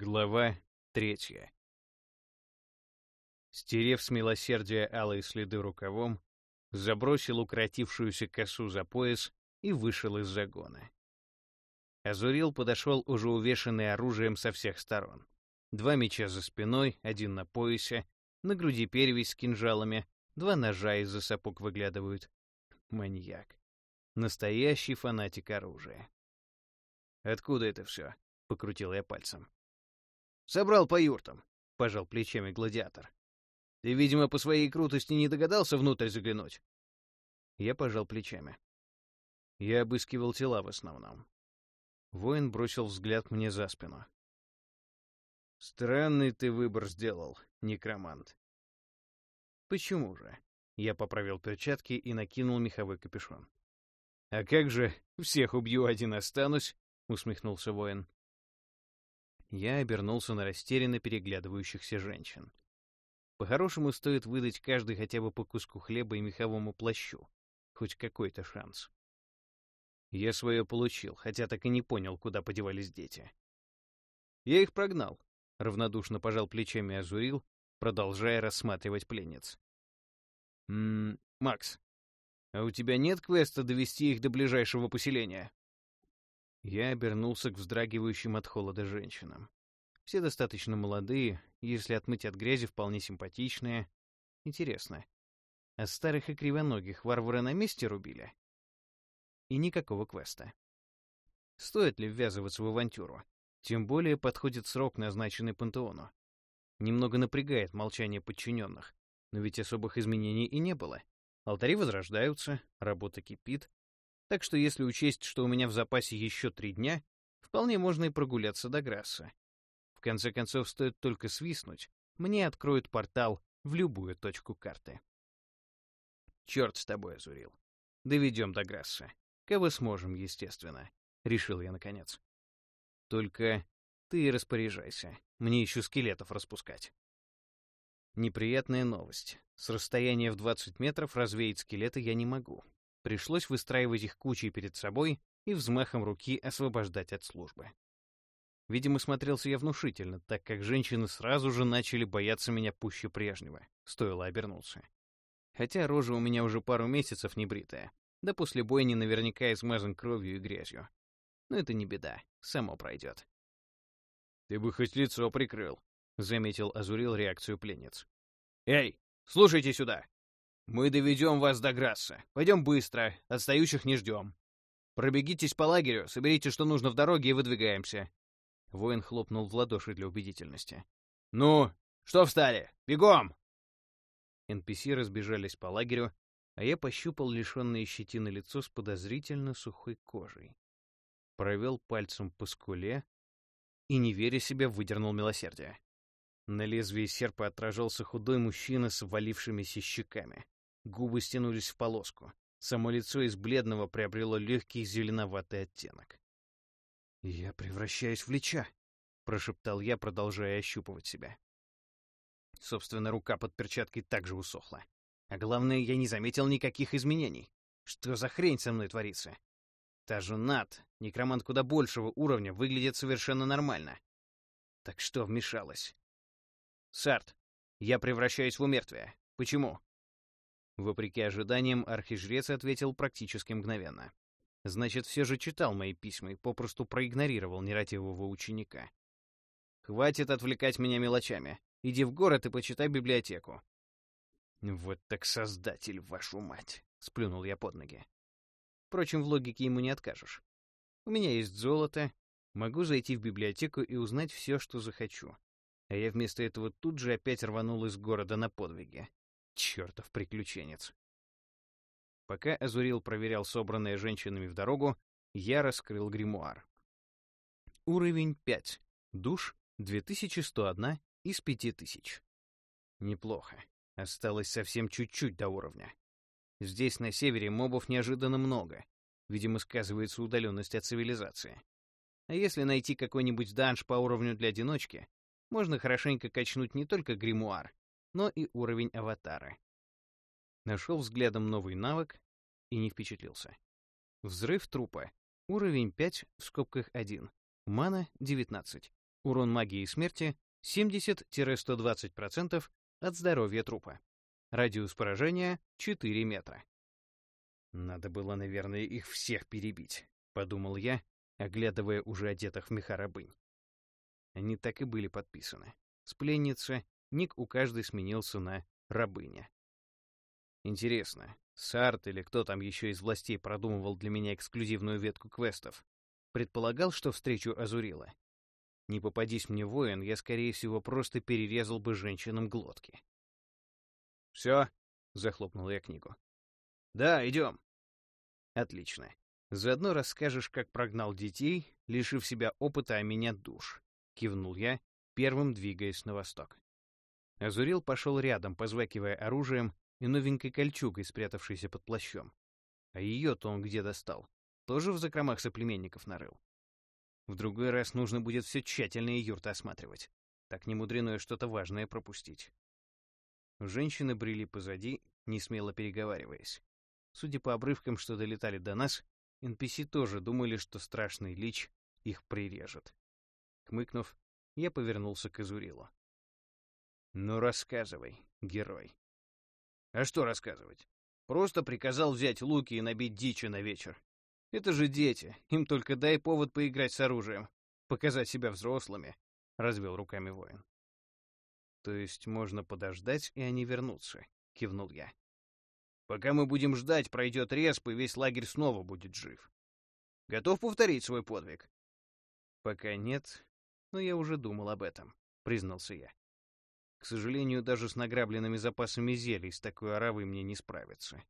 Глава третья. Стерев с милосердия алые следы рукавом, забросил укоротившуюся косу за пояс и вышел из загона. Азурил подошел уже увешанный оружием со всех сторон. Два меча за спиной, один на поясе, на груди перевязь с кинжалами, два ножа из-за сапог выглядывают. Маньяк. Настоящий фанатик оружия. «Откуда это все?» — покрутил я пальцем. Собрал по юртам, — пожал плечами гладиатор. Ты, видимо, по своей крутости не догадался внутрь заглянуть. Я пожал плечами. Я обыскивал тела в основном. Воин бросил взгляд мне за спину. «Странный ты выбор сделал, некромант». «Почему же?» Я поправил перчатки и накинул меховой капюшон. «А как же, всех убью, один останусь?» — усмехнулся воин я обернулся на растерянно переглядывающихся женщин. По-хорошему стоит выдать каждый хотя бы по куску хлеба и меховому плащу. Хоть какой-то шанс. Я свое получил, хотя так и не понял, куда подевались дети. Я их прогнал, — равнодушно пожал плечами Азурил, продолжая рассматривать пленниц. «Ммм, Макс, а у тебя нет квеста довести их до ближайшего поселения?» Я обернулся к вздрагивающим от холода женщинам. Все достаточно молодые, если отмыть от грязи, вполне симпатичные. Интересно, а старых и кривоногих варвары на месте рубили? И никакого квеста. Стоит ли ввязываться в авантюру? Тем более подходит срок, назначенный пантеону. Немного напрягает молчание подчиненных, но ведь особых изменений и не было. Алтари возрождаются, работа кипит, так что если учесть, что у меня в запасе еще три дня, вполне можно и прогуляться до Грасса. В конце концов, стоит только свистнуть, мне откроют портал в любую точку карты. Черт с тобой, Азурил. Доведем до Грасса. Кого сможем, естественно, — решил я наконец. Только ты распоряжайся, мне еще скелетов распускать. Неприятная новость. С расстояния в 20 метров развеять скелеты я не могу. Пришлось выстраивать их кучей перед собой и взмахом руки освобождать от службы. Видимо, смотрелся я внушительно, так как женщины сразу же начали бояться меня пуще прежнего, стоило обернуться. Хотя рожа у меня уже пару месяцев не бритая, да после бойни наверняка измазан кровью и грязью. Но это не беда, само пройдет. «Ты бы хоть лицо прикрыл», — заметил Азурил реакцию пленниц. «Эй, слушайте сюда!» Мы доведем вас до Грасса. Пойдем быстро, отстающих не ждем. Пробегитесь по лагерю, соберите, что нужно в дороге, и выдвигаемся. Воин хлопнул в ладоши для убедительности. «Ну, что встали? Бегом!» NPC разбежались по лагерю, а я пощупал лишенное щетины лицо с подозрительно сухой кожей. Провел пальцем по скуле и, не веря себе, выдернул милосердие. На лезвии серпа отражался худой мужчина с валившимися щеками. Губы стянулись в полоску. Само лицо из бледного приобрело легкий зеленоватый оттенок. «Я превращаюсь в лича», — прошептал я, продолжая ощупывать себя. Собственно, рука под перчаткой также усохла. А главное, я не заметил никаких изменений. Что за хрень со мной творится? Та же Над, некромант куда большего уровня, выглядит совершенно нормально. Так что вмешалась? Сарт, я превращаюсь в умертвие. Почему? Вопреки ожиданиям, архижрец ответил практически мгновенно. Значит, все же читал мои письма и попросту проигнорировал нерадивого ученика. «Хватит отвлекать меня мелочами. Иди в город и почитай библиотеку». «Вот так создатель, вашу мать!» — сплюнул я под ноги. Впрочем, в логике ему не откажешь. У меня есть золото, могу зайти в библиотеку и узнать все, что захочу. А я вместо этого тут же опять рванул из города на подвиги. Чертов приключенец. Пока Азурил проверял собранное женщинами в дорогу, я раскрыл гримуар. Уровень 5. Душ 2101 из 5000. Неплохо. Осталось совсем чуть-чуть до уровня. Здесь, на севере, мобов неожиданно много. Видимо, сказывается удаленность от цивилизации. А если найти какой-нибудь данж по уровню для одиночки, можно хорошенько качнуть не только гримуар, но и уровень аватара. Нашел взглядом новый навык и не впечатлился. Взрыв трупа. Уровень 5 в скобках 1. Мана 19. Урон магии смерти 70-120% от здоровья трупа. Радиус поражения 4 метра. Надо было, наверное, их всех перебить, подумал я, оглядывая уже одетых в меха рабынь. Они так и были подписаны. С пленницы ник у каждой сменился на рабыня. Интересно, Сарт или кто там еще из властей продумывал для меня эксклюзивную ветку квестов, предполагал, что встречу Азурила. Не попадись мне воин, я, скорее всего, просто перерезал бы женщинам глотки. «Все?» — захлопнул я книгу. «Да, идем». «Отлично. Заодно расскажешь, как прогнал детей, лишив себя опыта, а меня душ», — кивнул я, первым двигаясь на восток. Азурил пошел рядом, позвакивая оружием и новенькой кольчугой, спрятавшейся под плащом. А ее-то он где достал? Тоже в закромах соплеменников нарыл? В другой раз нужно будет все тщательно и юрты осматривать. Так не мудрено что-то важное пропустить. Женщины брели позади, не смело переговариваясь. Судя по обрывкам, что долетали до нас, NPC тоже думали, что страшный лич их прирежет. Хмыкнув, я повернулся к Изурилу. «Ну, рассказывай, герой». «А что рассказывать? Просто приказал взять луки и набить дичи на вечер. Это же дети, им только дай повод поиграть с оружием, показать себя взрослыми», — развел руками воин. «То есть можно подождать, и они вернутся», — кивнул я. «Пока мы будем ждать, пройдет респ, и весь лагерь снова будет жив. Готов повторить свой подвиг?» «Пока нет, но я уже думал об этом», — признался я. К сожалению, даже с награбленными запасами зелий с такой оравой мне не справиться.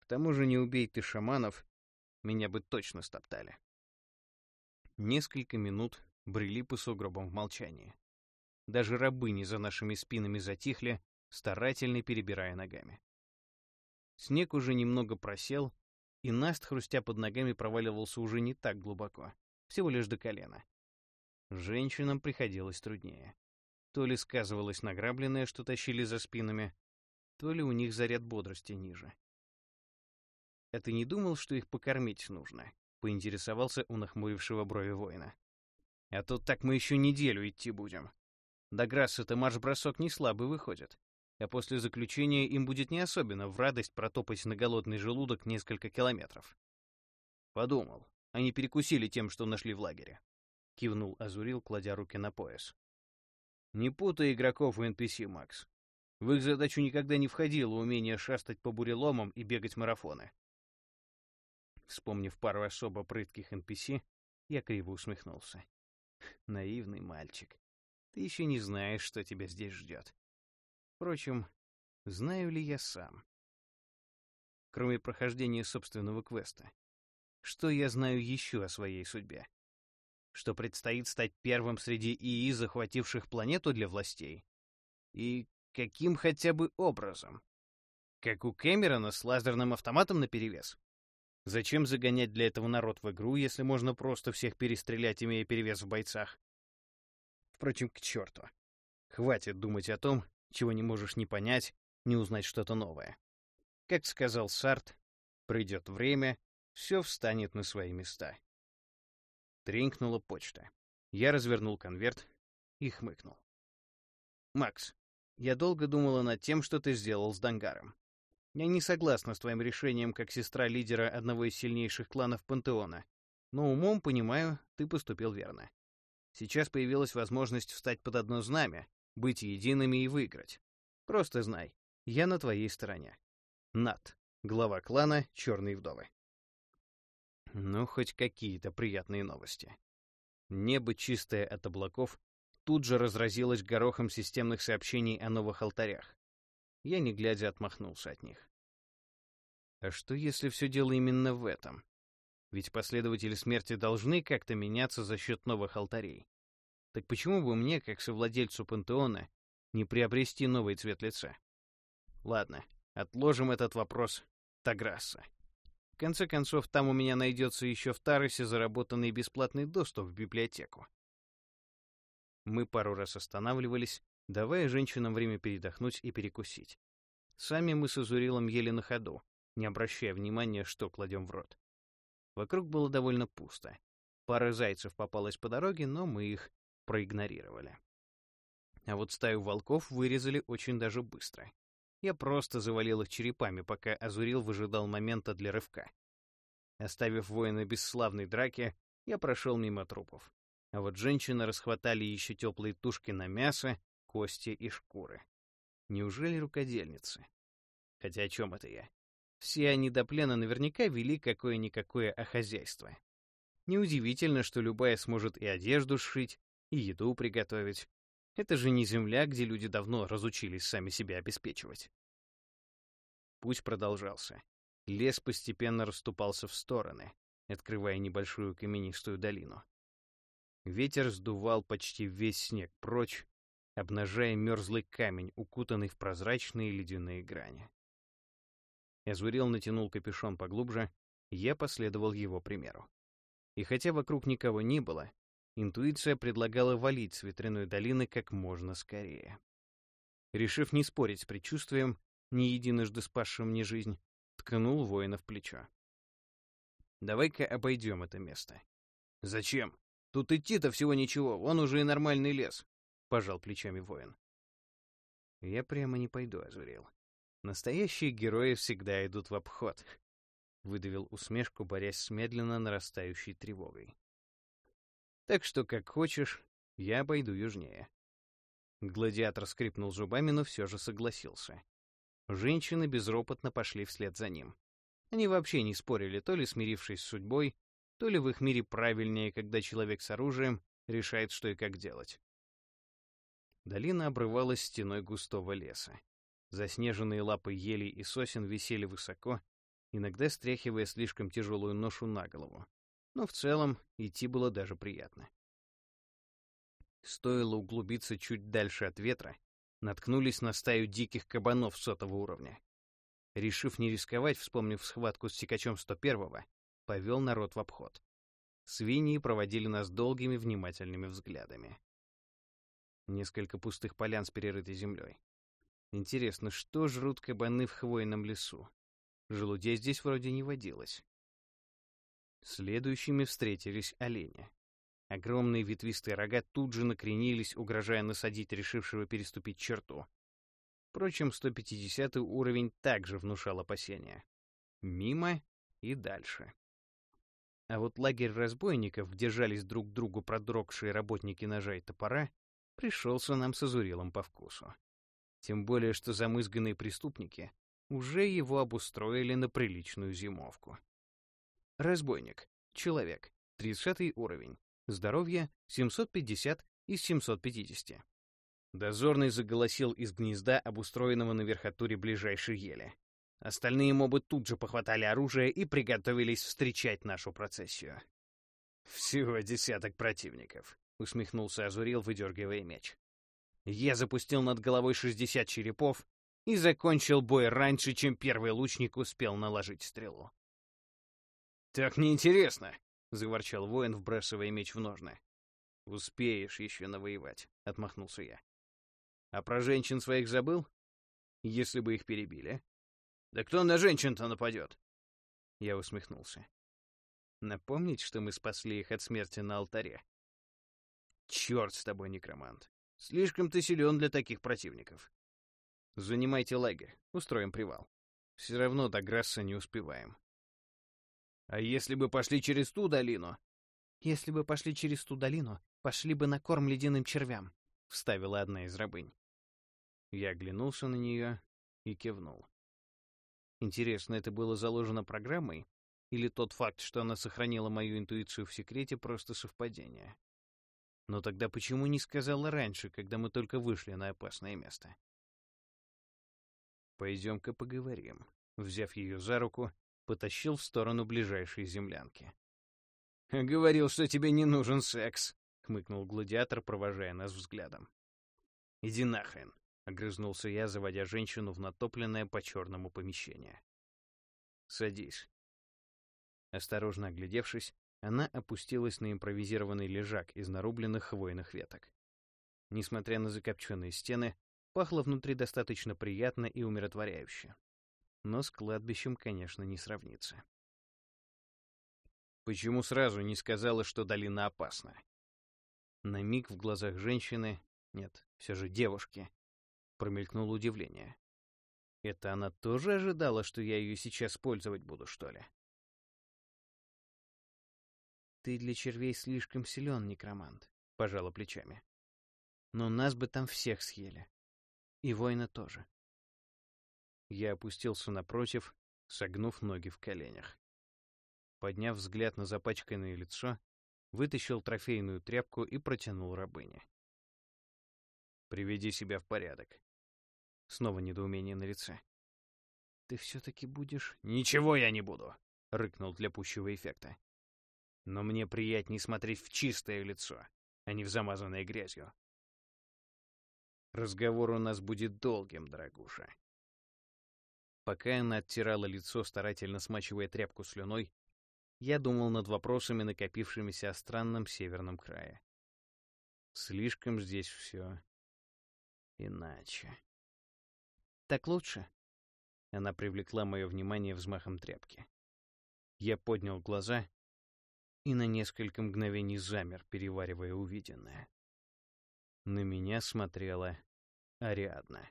К тому же не убей ты шаманов, меня бы точно стоптали. Несколько минут брели по сугробам в молчании. Даже рабыни за нашими спинами затихли, старательно перебирая ногами. Снег уже немного просел, и Наст, хрустя под ногами, проваливался уже не так глубоко, всего лишь до колена. Женщинам приходилось труднее. То ли сказывалось награбленное, что тащили за спинами, то ли у них заряд бодрости ниже. «А ты не думал, что их покормить нужно?» — поинтересовался у нахмурившего брови воина. «А то так мы еще неделю идти будем. До Грасса-то марш-бросок не слабый выходит, а после заключения им будет не особенно в радость протопать на голодный желудок несколько километров». «Подумал, они перекусили тем, что нашли в лагере», — кивнул Азурил, кладя руки на пояс. «Не путай игроков и NPC, Макс. В их задачу никогда не входило умение шастать по буреломам и бегать марафоны. Вспомнив пару особо прытких NPC, я криво усмехнулся. Наивный мальчик. Ты еще не знаешь, что тебя здесь ждет. Впрочем, знаю ли я сам? Кроме прохождения собственного квеста. Что я знаю еще о своей судьбе? Что предстоит стать первым среди ИИ, захвативших планету для властей? И каким хотя бы образом? Как у Кэмерона с лазерным автоматом наперевес? Зачем загонять для этого народ в игру, если можно просто всех перестрелять, имея перевес в бойцах? Впрочем, к черту. Хватит думать о том, чего не можешь ни понять, ни узнать что-то новое. Как сказал Сарт, придет время, все встанет на свои места. Тренькнула почта. Я развернул конверт и хмыкнул. «Макс, я долго думала над тем, что ты сделал с Дангаром. Я не согласна с твоим решением как сестра лидера одного из сильнейших кланов Пантеона, но умом понимаю, ты поступил верно. Сейчас появилась возможность встать под одно знамя, быть едиными и выиграть. Просто знай, я на твоей стороне. Нат, глава клана Черной Вдовы. Ну, хоть какие-то приятные новости. Небо, чистое от облаков, тут же разразилось горохом системных сообщений о новых алтарях я, не глядя, отмахнулся от них. А что, если все дело именно в этом? Ведь последователи смерти должны как-то меняться за счет новых алтарей. Так почему бы мне, как совладельцу пантеона, не приобрести новый цвет лица? Ладно, отложим этот вопрос Таграсса. Конце концов, там у меня найдется еще в Таросе заработанный бесплатный доступ в библиотеку. Мы пару раз останавливались, давая женщинам время передохнуть и перекусить. Сами мы с Азурилом ели на ходу, не обращая внимания, что кладем в рот. Вокруг было довольно пусто. Пара зайцев попалась по дороге, но мы их проигнорировали. А вот стаю волков вырезали очень даже быстро. Я просто завалил их черепами, пока Азурил выжидал момента для рывка. Оставив воина без славной драки, я прошел мимо трупов. А вот женщины расхватали еще теплые тушки на мясо, кости и шкуры. Неужели рукодельницы? Хотя о чем это я? Все они до плена наверняка вели какое-никакое хозяйство. Неудивительно, что любая сможет и одежду сшить, и еду приготовить. Это же не земля, где люди давно разучились сами себя обеспечивать. Путь продолжался. Лес постепенно расступался в стороны, открывая небольшую каменистую долину. Ветер сдувал почти весь снег прочь, обнажая мерзлый камень, укутанный в прозрачные ледяные грани. Эзурил натянул капюшон поглубже, я последовал его примеру. И хотя вокруг никого не было, интуиция предлагала валить с ветряной долины как можно скорее. Решив не спорить с предчувствием, не единожды спасшим мне жизнь, ткнул воина в плечо. «Давай-ка обойдем это место». «Зачем? Тут идти-то всего ничего, вон уже и нормальный лес», — пожал плечами воин. «Я прямо не пойду, Азурил. Настоящие герои всегда идут в обход», — выдавил усмешку, борясь с медленно нарастающей тревогой. «Так что, как хочешь, я обойду южнее». Гладиатор скрипнул зубами, но все же согласился. Женщины безропотно пошли вслед за ним. Они вообще не спорили, то ли смирившись с судьбой, то ли в их мире правильнее, когда человек с оружием решает, что и как делать. Долина обрывалась стеной густого леса. Заснеженные лапы елей и сосен висели высоко, иногда стряхивая слишком тяжелую ношу на голову. Но в целом идти было даже приятно. Стоило углубиться чуть дальше от ветра, наткнулись на стаю диких кабанов сотого уровня. Решив не рисковать, вспомнив схватку с Сикачом 101-го, повел народ в обход. Свиньи проводили нас долгими внимательными взглядами. Несколько пустых полян с перерытой землей. Интересно, что жрут кабаны в хвойном лесу? Желудей здесь вроде не водилось. Следующими встретились олени. Огромные ветвистые рога тут же накренились, угрожая насадить решившего переступить черту. Впрочем, 150 уровень также внушал опасения. Мимо и дальше. А вот лагерь разбойников, где жались друг другу продрогшие работники ножа и топора, пришелся нам с Азурилом по вкусу. Тем более, что замызганные преступники уже его обустроили на приличную зимовку. Разбойник. Человек. 30 уровень. Здоровье 750 из 750. Дозорный заголосил из гнезда, обустроенного на верхотуре ближайшей ели. Остальные мобы тут же похватали оружие и приготовились встречать нашу процессию. «Всего десяток противников», — усмехнулся Азурил, выдергивая меч. Я запустил над головой 60 черепов и закончил бой раньше, чем первый лучник успел наложить стрелу. «Так неинтересно!» — заворчал воин, вбрасывая меч в ножны. «Успеешь еще навоевать», — отмахнулся я. «А про женщин своих забыл? Если бы их перебили». «Да кто на женщин-то нападет?» Я усмехнулся. «Напомнить, что мы спасли их от смерти на алтаре?» «Черт с тобой, некромант! Слишком ты силен для таких противников. Занимайте лагерь, устроим привал. Все равно до Грасса не успеваем. А если бы пошли через ту долину? Если бы пошли через ту долину, пошли бы на корм ледяным червям, — вставила одна из рабынь. Я оглянулся на нее и кивнул. Интересно, это было заложено программой? Или тот факт, что она сохранила мою интуицию в секрете, просто совпадение? Но тогда почему не сказала раньше, когда мы только вышли на опасное место? «Пойдем-ка поговорим», — взяв ее за руку, потащил в сторону ближайшей землянки. «Говорил, что тебе не нужен секс», — хмыкнул гладиатор, провожая нас взглядом. «Иди нахрен», — огрызнулся я, заводя женщину в натопленное по-черному помещение. «Садись». Осторожно оглядевшись, она опустилась на импровизированный лежак из нарубленных хвойных веток. Несмотря на закопченные стены, пахло внутри достаточно приятно и умиротворяюще но с кладбищем, конечно, не сравнится. Почему сразу не сказала, что долина опасна? На миг в глазах женщины, нет, все же девушки, промелькнуло удивление. Это она тоже ожидала, что я ее сейчас пользовать буду, что ли? «Ты для червей слишком силен, некромант», — пожала плечами. «Но нас бы там всех съели. И воина тоже». Я опустился напротив, согнув ноги в коленях. Подняв взгляд на запачканное лицо, вытащил трофейную тряпку и протянул рабыне. «Приведи себя в порядок». Снова недоумение на лице. «Ты все-таки будешь...» «Ничего я не буду!» — рыкнул для пущего эффекта. «Но мне приятнее смотреть в чистое лицо, а не в замазанное грязью. Разговор у нас будет долгим, дорогуша». Пока она оттирала лицо, старательно смачивая тряпку слюной, я думал над вопросами, накопившимися о странном северном крае. Слишком здесь все иначе. «Так лучше?» Она привлекла мое внимание взмахом тряпки. Я поднял глаза и на несколько мгновений замер, переваривая увиденное. На меня смотрела Ариадна.